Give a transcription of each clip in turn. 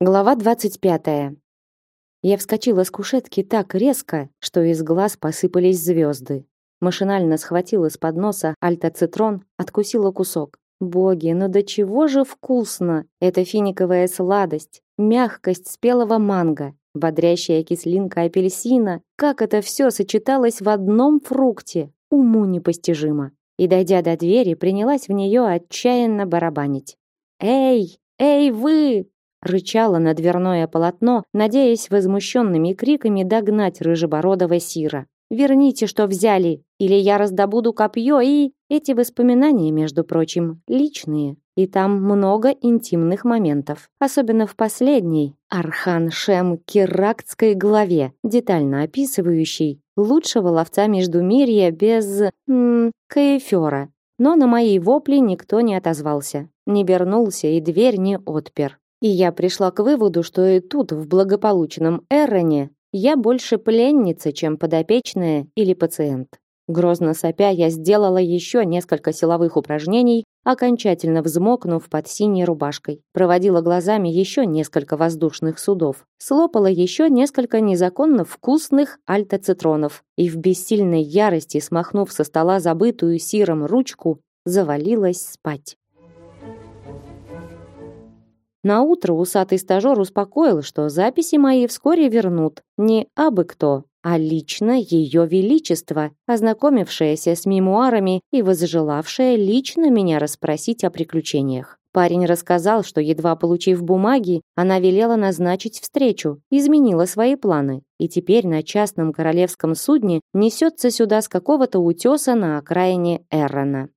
Глава 25. Я вскочила с кушетки так резко, что из глаз посыпались звезды. Машинально схватила с подноса альтоцитрон, откусила кусок. Боги, ну до чего же вкусно! Это финиковая сладость, мягкость спелого манго, бодрящая кислинка апельсина. Как это все сочеталось в одном фрукте, уму непостижимо. И дойдя до двери, принялась в нее отчаянно барабанить. Эй, эй вы, рычала на дверное полотно, надеясь возмущенными криками догнать рыжебородого Сира. «Верните, что взяли, или я раздобуду копье и...» Эти воспоминания, между прочим, личные, и там много интимных моментов. Особенно в последней, Архан Шем Кирактской главе, детально описывающей лучшего ловца Междумирья без... М, каэфера. Но на мои вопли никто не отозвался, не вернулся и дверь не отпер. И я пришла к выводу, что и тут, в благополучном Эроне, я больше пленница, чем подопечная или пациент. Грозно сопя, я сделала еще несколько силовых упражнений, окончательно взмокнув под синей рубашкой. Проводила глазами еще несколько воздушных судов. Слопала еще несколько незаконно вкусных альтоцитронов и в бессильной ярости, смахнув со стола забытую сиром ручку, завалилась спать. На утро усатый стажер успокоил, что записи мои вскоре вернут не абы кто, а лично ее величество, ознакомившаяся с мемуарами и возжелавшая лично меня расспросить о приключениях. Парень рассказал, что едва получив бумаги, она велела назначить встречу, изменила свои планы, и теперь на частном королевском судне несется сюда с какого-то утеса на окраине Эррона.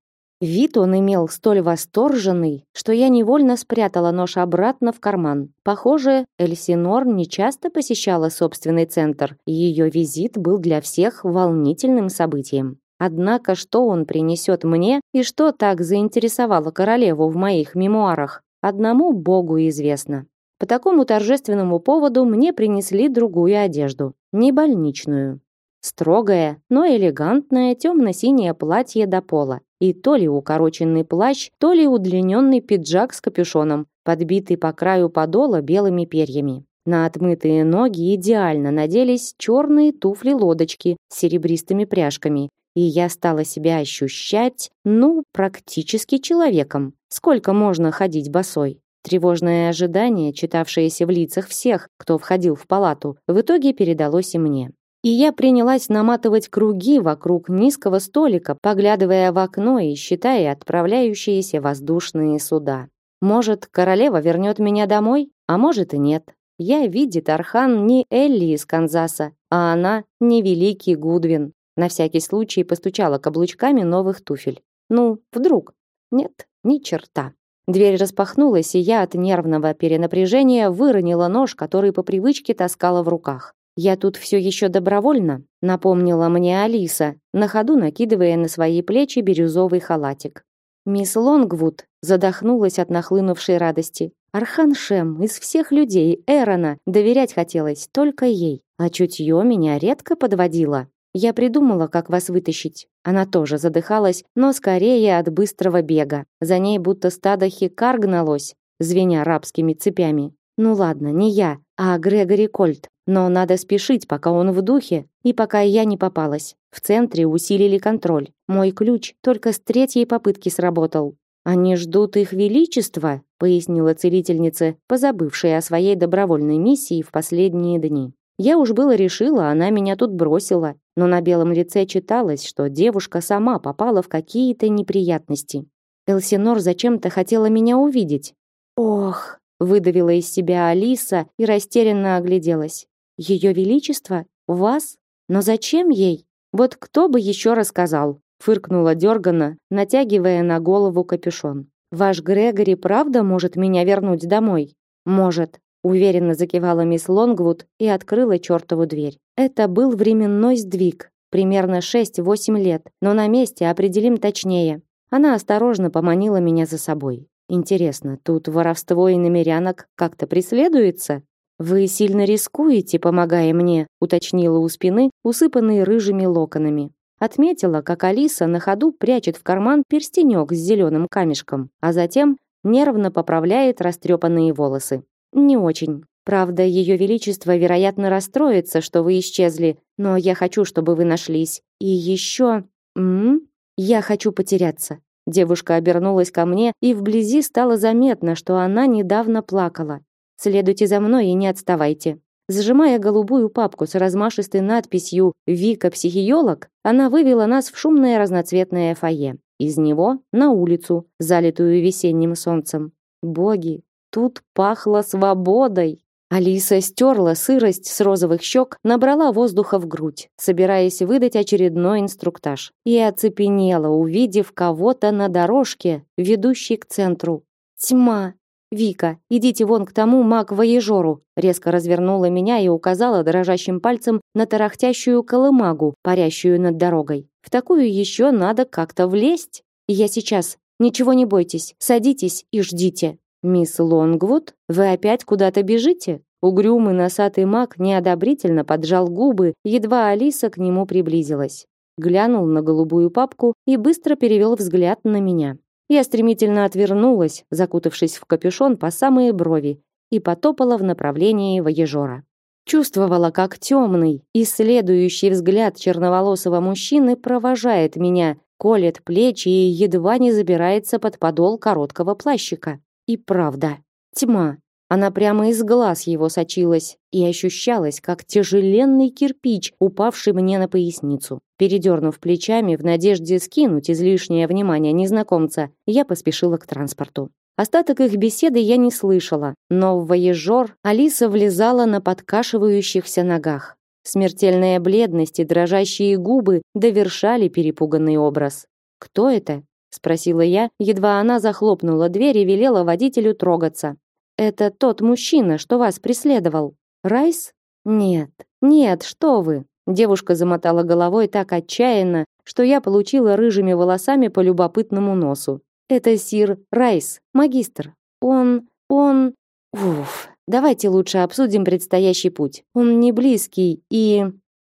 Вид он имел столь восторженный, что я невольно спрятала нож обратно в карман. Похоже, Эльсинор не часто посещала собственный центр, и ее визит был для всех волнительным событием. Однако, что он принесет мне и что так заинтересовало королеву в моих мемуарах, одному богу известно. По такому торжественному поводу мне принесли другую одежду, не больничную. Строгое, но элегантное темно-синее платье до пола и то ли укороченный плащ, то ли удлиненный пиджак с капюшоном, подбитый по краю подола белыми перьями. На отмытые ноги идеально наделись черные туфли-лодочки с серебристыми пряжками, и я стала себя ощущать, ну, практически человеком. Сколько можно ходить босой? Тревожное ожидание, читавшееся в лицах всех, кто входил в палату, в итоге передалось и мне. И я принялась наматывать круги вокруг низкого столика, поглядывая в окно и считая отправляющиеся воздушные суда. Может, королева вернет меня домой, а может и нет. Я видит Архан не Элли из Канзаса, а она не великий Гудвин. На всякий случай постучала каблучками новых туфель. Ну, вдруг? Нет, ни черта. Дверь распахнулась, и я от нервного перенапряжения выронила нож, который по привычке таскала в руках. Я тут все еще добровольно, напомнила мне Алиса, на ходу накидывая на свои плечи бирюзовый халатик. Мисс Лонгвуд задохнулась от нахлынувшей радости. Архан Шем из всех людей Эрона доверять хотелось только ей, а чутье меня редко подводило. Я придумала, как вас вытащить. Она тоже задыхалась, но скорее от быстрого бега. За ней будто стадо хикар гналось, звеня рабскими цепями. Ну ладно, не я, а Грегори Кольт. Но надо спешить, пока он в духе, и пока я не попалась. В центре усилили контроль. Мой ключ только с третьей попытки сработал. Они ждут их величества, пояснила целительница, позабывшая о своей добровольной миссии в последние дни. Я уж было решила, она меня тут бросила, но на белом лице читалось, что девушка сама попала в какие-то неприятности. Элсинор зачем-то хотела меня увидеть. Ох, выдавила из себя Алиса и растерянно огляделась. Ее величество? Вас? Но зачем ей? Вот кто бы еще рассказал? Фыркнула дергана, натягивая на голову капюшон. Ваш Грегори правда может меня вернуть домой? Может, уверенно закивала мисс Лонгвуд и открыла чертову дверь. Это был временной сдвиг, примерно 6-8 лет, но на месте определим точнее. Она осторожно поманила меня за собой. Интересно, тут воровство и намерянок как-то преследуется? Вы сильно рискуете, помогая мне, уточнила у спины, усыпанной рыжими локонами. Отметила, как Алиса на ходу прячет в карман перстенек с зеленым камешком, а затем нервно поправляет растрепанные волосы. не очень. Правда, ее величество, вероятно, расстроится, что вы исчезли, но я хочу, чтобы вы нашлись. И еще... М? Я хочу потеряться. Девушка обернулась ко мне, и вблизи стало заметно, что она недавно плакала. Следуйте за мной и не отставайте. Зажимая голубую папку с размашистой надписью «Вика психиолог», она вывела нас в шумное разноцветное фойе. Из него на улицу, залитую весенним солнцем. Боги, тут пахло свободой. Алиса стерла сырость с розовых щек, набрала воздуха в грудь, собираясь выдать очередной инструктаж. И оцепенела, увидев кого-то на дорожке, ведущей к центру. Тьма. Вика, идите вон к тому маг-воежору, резко развернула меня и указала дрожащим пальцем на тарахтящую колымагу, парящую над дорогой. В такую еще надо как-то влезть. Я сейчас. Ничего не бойтесь. Садитесь и ждите. «Мисс Лонгвуд, вы опять куда-то бежите?» Угрюмый носатый маг неодобрительно поджал губы, едва Алиса к нему приблизилась. Глянул на голубую папку и быстро перевел взгляд на меня. Я стремительно отвернулась, закутавшись в капюшон по самые брови, и потопала в направлении воежора. Чувствовала, как темный, исследующий взгляд черноволосого мужчины провожает меня, колет плечи и едва не забирается под подол короткого плащика. И правда, тьма. Она прямо из глаз его сочилась и ощущалась, как тяжеленный кирпич, упавший мне на поясницу. Передернув плечами в надежде скинуть излишнее внимание незнакомца, я поспешила к транспорту. Остаток их беседы я не слышала, но в воежор Алиса влезала на подкашивающихся ногах. Смертельная бледность и дрожащие губы довершали перепуганный образ. Кто это? спросила я, едва она захлопнула дверь и велела водителю трогаться. Это тот мужчина, что вас преследовал. Райс? Нет. Нет, что вы? Девушка замотала головой так отчаянно, что я получила рыжими волосами по любопытному носу. Это сир Райс, магистр. Он он Уф. Давайте лучше обсудим предстоящий путь. Он не близкий и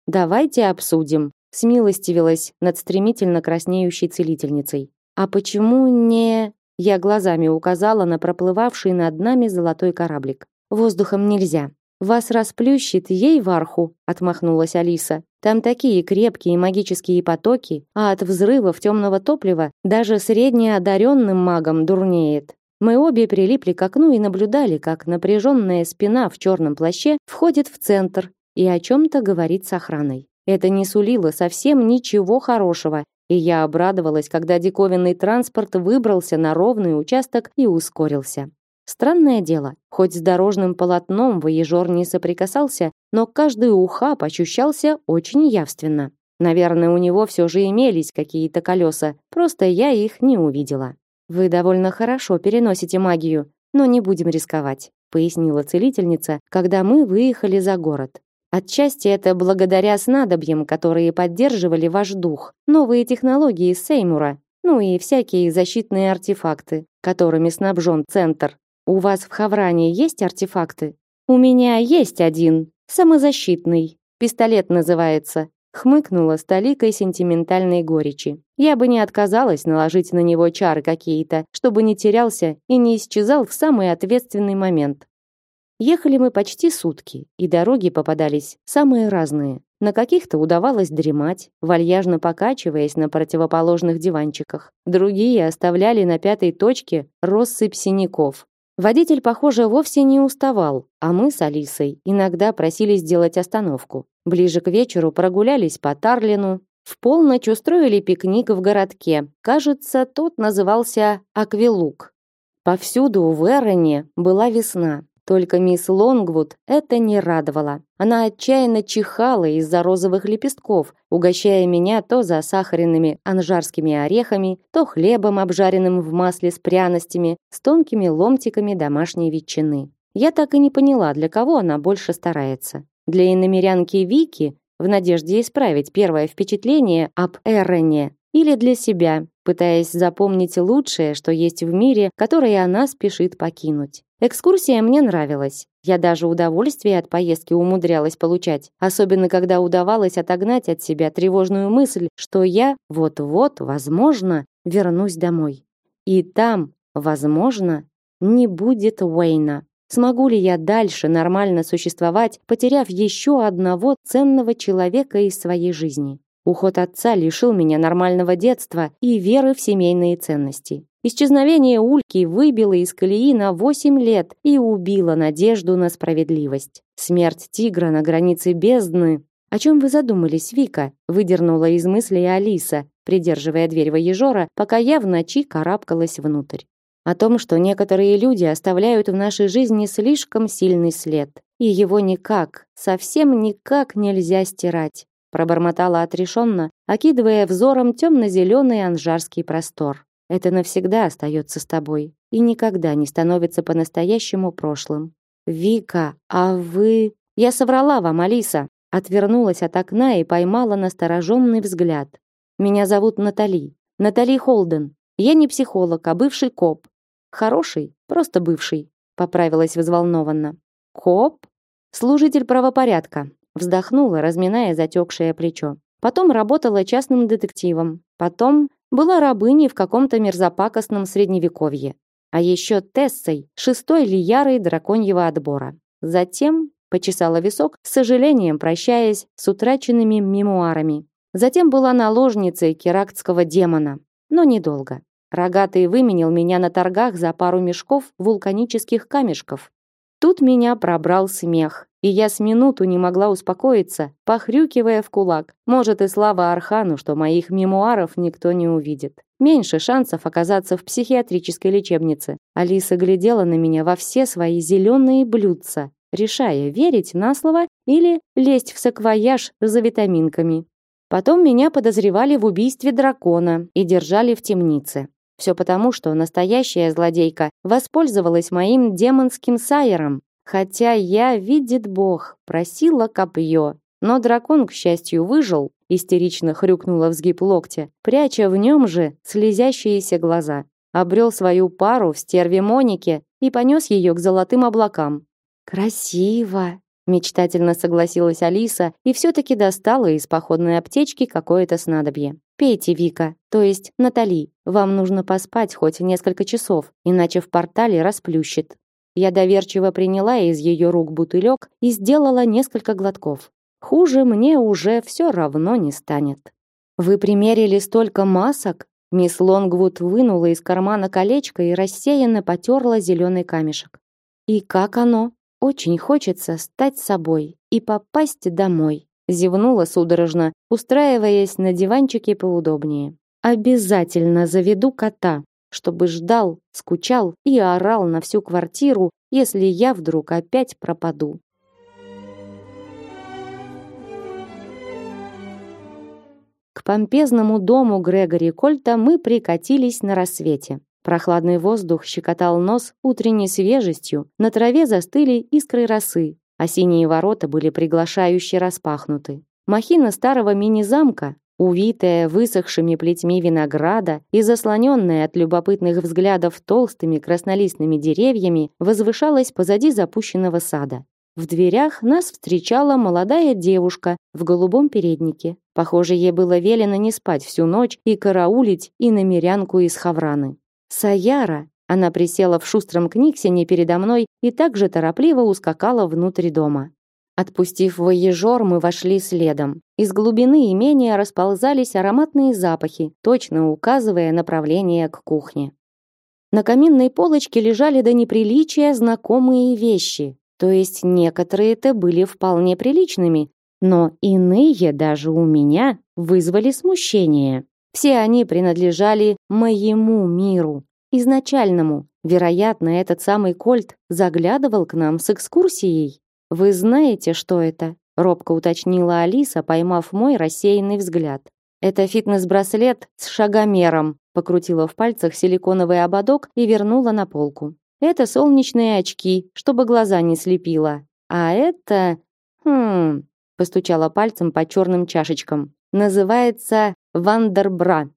Давайте обсудим, смилостивилась над стремительно краснеющей целительницей. А почему не... Я глазами указала на проплывавший над нами золотой кораблик. Воздухом нельзя. Вас расплющит ей варху, отмахнулась Алиса. Там такие крепкие магические потоки, а от взрывов темного топлива даже среднеодаренным магом дурнеет. Мы обе прилипли к окну и наблюдали, как напряженная спина в черном плаще входит в центр и о чем-то говорит с охраной. Это не сулило совсем ничего хорошего, и я обрадовалась, когда диковинный транспорт выбрался на ровный участок и ускорился. Странное дело, хоть с дорожным полотном воежор не соприкасался, но каждый ухаб ощущался очень явственно. Наверное, у него все же имелись какие-то колеса, просто я их не увидела. «Вы довольно хорошо переносите магию, но не будем рисковать», пояснила целительница, когда мы выехали за город. Отчасти это благодаря снадобьям, которые поддерживали ваш дух, новые технологии Сеймура, ну и всякие защитные артефакты, которыми снабжен центр. У вас в Хавране есть артефакты? У меня есть один, самозащитный. Пистолет называется. Хмыкнула с толикой сентиментальной горечи. Я бы не отказалась наложить на него чары какие-то, чтобы не терялся и не исчезал в самый ответственный момент. Ехали мы почти сутки, и дороги попадались самые разные. На каких-то удавалось дремать, вальяжно покачиваясь на противоположных диванчиках. Другие оставляли на пятой точке россыпь синяков. Водитель, похоже, вовсе не уставал, а мы с Алисой иногда просили сделать остановку. Ближе к вечеру прогулялись по Тарлину, в полночь устроили пикник в городке. Кажется, тот назывался Аквилук. Повсюду в Эроне была весна, только мисс Лонгвуд это не радовало. Она отчаянно чихала из-за розовых лепестков, угощая меня то засахаренными анжарскими орехами, то хлебом, обжаренным в масле с пряностями, с тонкими ломтиками домашней ветчины. Я так и не поняла, для кого она больше старается. Для иномерянки Вики, в надежде исправить первое впечатление об Эрене, или для себя, пытаясь запомнить лучшее, что есть в мире, которое она спешит покинуть. Экскурсия мне нравилась. Я даже удовольствие от поездки умудрялась получать, особенно когда удавалось отогнать от себя тревожную мысль, что я вот-вот, возможно, вернусь домой. И там, возможно, не будет Уэйна. Смогу ли я дальше нормально существовать, потеряв еще одного ценного человека из своей жизни? Уход отца лишил меня нормального детства и веры в семейные ценности. Исчезновение Ульки выбило из колеи на 8 лет и убило надежду на справедливость. Смерть тигра на границе бездны. О чем вы задумались, Вика? Выдернула из мыслей Алиса, придерживая дверь воежора, пока я в ночи карабкалась внутрь о том, что некоторые люди оставляют в нашей жизни слишком сильный след, и его никак, совсем никак нельзя стирать, пробормотала отрешенно, окидывая взором темно-зеленый анжарский простор. Это навсегда остается с тобой и никогда не становится по-настоящему прошлым. Вика, а вы... Я соврала вам, Алиса. Отвернулась от окна и поймала настороженный взгляд. Меня зовут Натали. Натали Холден. Я не психолог, а бывший коп. Хороший, просто бывший, поправилась взволнованно. Коп? Служитель правопорядка. Вздохнула, разминая затекшее плечо. Потом работала частным детективом. Потом была рабыней в каком-то мерзопакостном средневековье. А еще Тессой, шестой лиярой драконьего отбора. Затем почесала висок, с сожалением прощаясь с утраченными мемуарами. Затем была наложницей керактского демона, но недолго. Рогатый выменил меня на торгах за пару мешков вулканических камешков. Тут меня пробрал смех, и я с минуту не могла успокоиться, похрюкивая в кулак. Может и слава Архану, что моих мемуаров никто не увидит. Меньше шансов оказаться в психиатрической лечебнице. Алиса глядела на меня во все свои зеленые блюдца, решая, верить на слово или лезть в саквояж за витаминками. Потом меня подозревали в убийстве дракона и держали в темнице. Все потому, что настоящая злодейка воспользовалась моим демонским сайером, хотя я, видит Бог, просила копье. Но дракон, к счастью, выжил, истерично хрюкнула в сгиб локтя, пряча в нем же слезящиеся глаза. Обрел свою пару в стерве Монике и понес ее к золотым облакам. «Красиво!» Мечтательно согласилась Алиса и все-таки достала из походной аптечки какое-то снадобье. Пейте, Вика, то есть Натали. Вам нужно поспать хоть несколько часов, иначе в портале расплющит. Я доверчиво приняла из ее рук бутылек и сделала несколько глотков. Хуже мне уже все равно не станет. Вы примерили столько масок? Мисс Лонгвуд вынула из кармана колечко и рассеянно потерла зеленый камешек. И как оно? Очень хочется стать собой и попасть домой зевнула судорожно, устраиваясь на диванчике поудобнее. Обязательно заведу кота, чтобы ждал, скучал и орал на всю квартиру, если я вдруг опять пропаду. К помпезному дому Грегори Кольта мы прикатились на рассвете. Прохладный воздух щекотал нос утренней свежестью, на траве застыли искры росы, а синие ворота были приглашающе распахнуты. Махина старого мини-замка, увитая высохшими плетьми винограда и заслоненная от любопытных взглядов толстыми краснолистными деревьями, возвышалась позади запущенного сада. В дверях нас встречала молодая девушка в голубом переднике. Похоже, ей было велено не спать всю ночь и караулить и намерянку из Хавраны. Саяра, она присела в шустром книгсене передо мной и также торопливо ускакала внутрь дома. Отпустив воежор, мы вошли следом. Из глубины имения расползались ароматные запахи, точно указывая направление к кухне. На каминной полочке лежали до неприличия знакомые вещи, то есть некоторые-то были вполне приличными, но иные даже у меня вызвали смущение. Все они принадлежали моему миру, изначальному. Вероятно, этот самый Кольт заглядывал к нам с экскурсией. Вы знаете, что это? робко уточнила Алиса, поймав мой рассеянный взгляд. Это фитнес-браслет с шагомером, покрутила в пальцах силиконовый ободок и вернула на полку. Это солнечные очки, чтобы глаза не слепило. А это, хм, постучала пальцем по черным чашечкам. Называется Вандербра.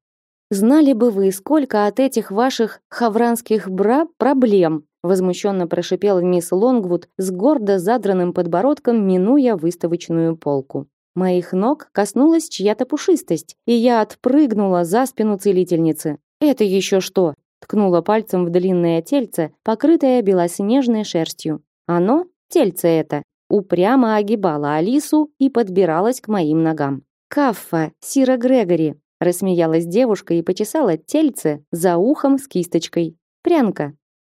Знали бы вы, сколько от этих ваших хавранских бра проблем, возмущенно прошипела мисс Лонгвуд с гордо задранным подбородком, минуя выставочную полку. Моих ног коснулась чья-то пушистость, и я отпрыгнула за спину целительницы. Это еще что? ткнула пальцем в длинное тельце, покрытое белоснежной шерстью. Оно, тельце это, упрямо огибало Алису и подбиралось к моим ногам. «Каффа, Сира Грегори!» рассмеялась девушка и почесала тельце за ухом с кисточкой. «Прянка!»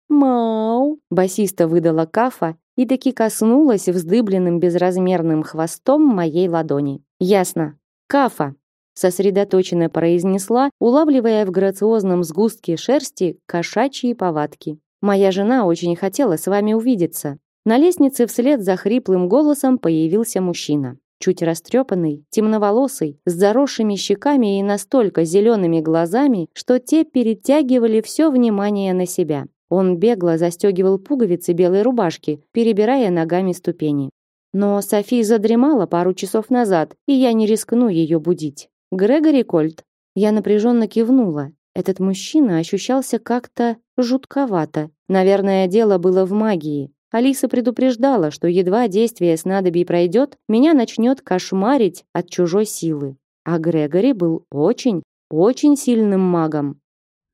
«Мау!» басиста выдала Кафа и таки коснулась вздыбленным безразмерным хвостом моей ладони. «Ясно. Кафа!» сосредоточенно произнесла, улавливая в грациозном сгустке шерсти кошачьи повадки. Моя жена очень хотела с вами увидеться. На лестнице вслед за хриплым голосом появился мужчина. Чуть растрепанный, темноволосый, с заросшими щеками и настолько зелеными глазами, что те перетягивали все внимание на себя. Он бегло застегивал пуговицы белой рубашки, перебирая ногами ступени. Но Софи задремала пару часов назад, и я не рискну ее будить. Грегори Кольт. Я напряженно кивнула. Этот мужчина ощущался как-то жутковато. Наверное, дело было в магии. Алиса предупреждала, что едва действие снадобий пройдет, меня начнет кошмарить от чужой силы. А Грегори был очень, очень сильным магом.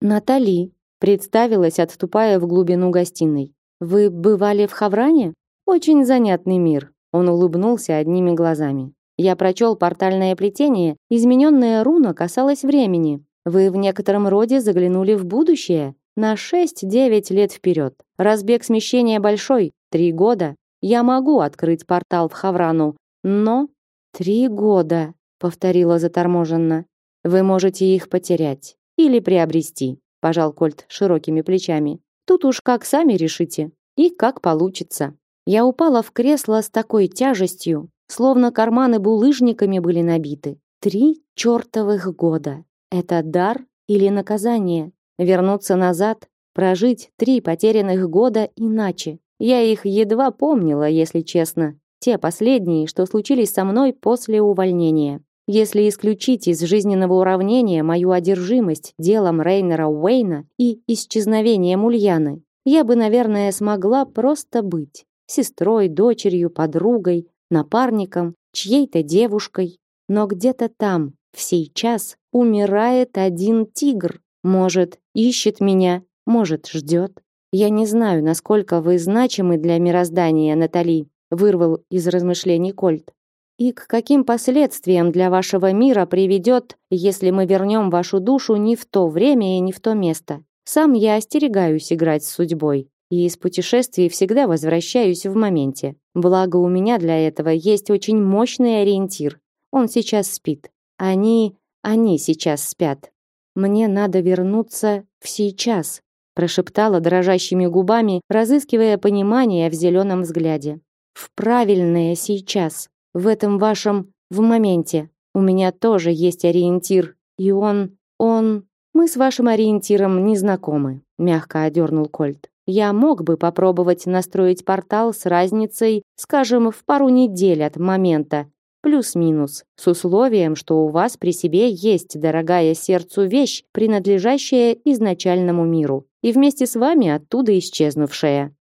Натали представилась, отступая в глубину гостиной. Вы бывали в Хавране? Очень занятный мир. Он улыбнулся одними глазами. Я прочел портальное плетение, измененная руна касалась времени. Вы в некотором роде заглянули в будущее на 6-9 лет вперед. Разбег смещения большой, три года. Я могу открыть портал в Хаврану, но... Три года, повторила заторможенно. Вы можете их потерять или приобрести, пожал Кольт широкими плечами. Тут уж как сами решите и как получится. Я упала в кресло с такой тяжестью, Словно карманы булыжниками были набиты. Три чертовых года. Это дар или наказание? Вернуться назад, прожить три потерянных года иначе. Я их едва помнила, если честно. Те последние, что случились со мной после увольнения. Если исключить из жизненного уравнения мою одержимость делом Рейнера Уэйна и исчезновение Мульяны, я бы, наверное, смогла просто быть сестрой, дочерью, подругой, напарником, чьей-то девушкой. Но где-то там, в сейчас, умирает один тигр. Может, ищет меня, может, ждет. Я не знаю, насколько вы значимы для мироздания, Натали, вырвал из размышлений Кольт. И к каким последствиям для вашего мира приведет, если мы вернем вашу душу не в то время и не в то место? Сам я остерегаюсь играть с судьбой и из путешествий всегда возвращаюсь в моменте. Благо у меня для этого есть очень мощный ориентир. Он сейчас спит. Они, они сейчас спят. Мне надо вернуться в сейчас, прошептала дрожащими губами, разыскивая понимание в зеленом взгляде. В правильное сейчас, в этом вашем в моменте. У меня тоже есть ориентир, и он, он мы с вашим ориентиром не знакомы, мягко одернул Кольт. Я мог бы попробовать настроить портал с разницей, скажем, в пару недель от момента, плюс-минус, с условием, что у вас при себе есть дорогая сердцу вещь, принадлежащая изначальному миру, и вместе с вами оттуда исчезнувшая.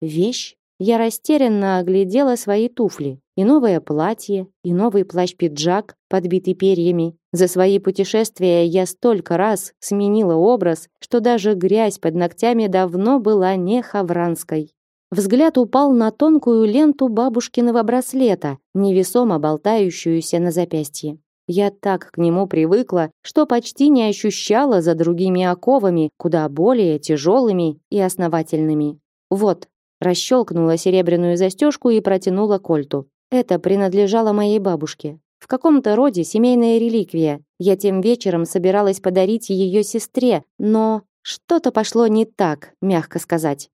Вещь? Я растерянно оглядела свои туфли, и новое платье, и новый плащ-пиджак, подбитый перьями. За свои путешествия я столько раз сменила образ, что даже грязь под ногтями давно была не хавранской. Взгляд упал на тонкую ленту бабушкиного браслета, невесомо болтающуюся на запястье. Я так к нему привыкла, что почти не ощущала за другими оковами, куда более тяжелыми и основательными. Вот, Расщелкнула серебряную застежку и протянула кольту. Это принадлежало моей бабушке. В каком-то роде семейная реликвия. Я тем вечером собиралась подарить ее сестре, но что-то пошло не так, мягко сказать.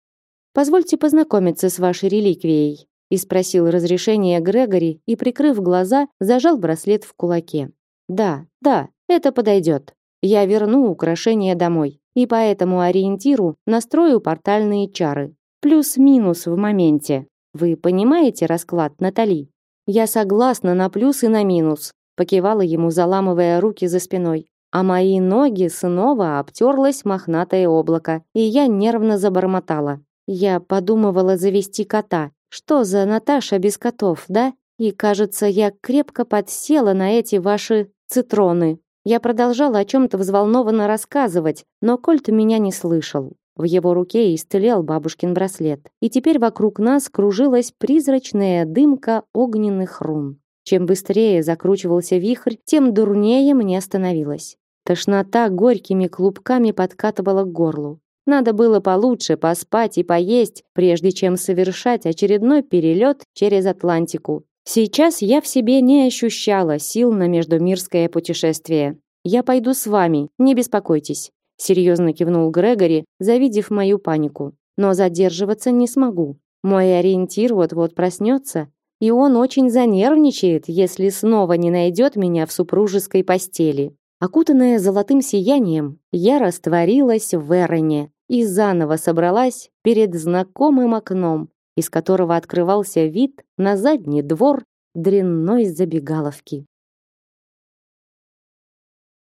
Позвольте познакомиться с вашей реликвией, и спросил разрешения Грегори и прикрыв глаза, зажал браслет в кулаке. Да, да, это подойдет. Я верну украшение домой, и по этому ориентиру настрою портальные чары. Плюс-минус в моменте. Вы понимаете расклад, Натали? Я согласна на плюс и на минус, покивала ему, заламывая руки за спиной. А мои ноги снова обтерлось мохнатое облако, и я нервно забормотала. Я подумывала завести кота. Что за Наташа без котов, да? И, кажется, я крепко подсела на эти ваши цитроны. Я продолжала о чем-то взволнованно рассказывать, но Кольт меня не слышал. В его руке истлел бабушкин браслет, и теперь вокруг нас кружилась призрачная дымка огненных рун. Чем быстрее закручивался вихрь, тем дурнее мне становилось. Тошнота горькими клубками подкатывала к горлу. Надо было получше поспать и поесть, прежде чем совершать очередной перелет через Атлантику. Сейчас я в себе не ощущала сил на междумирское путешествие. Я пойду с вами, не беспокойтесь, серьезно кивнул Грегори, завидев мою панику. Но задерживаться не смогу. Мой ориентир вот-вот проснется, и он очень занервничает, если снова не найдет меня в супружеской постели. Окутанная золотым сиянием, я растворилась в Эроне и заново собралась перед знакомым окном, из которого открывался вид на задний двор дрянной забегаловки.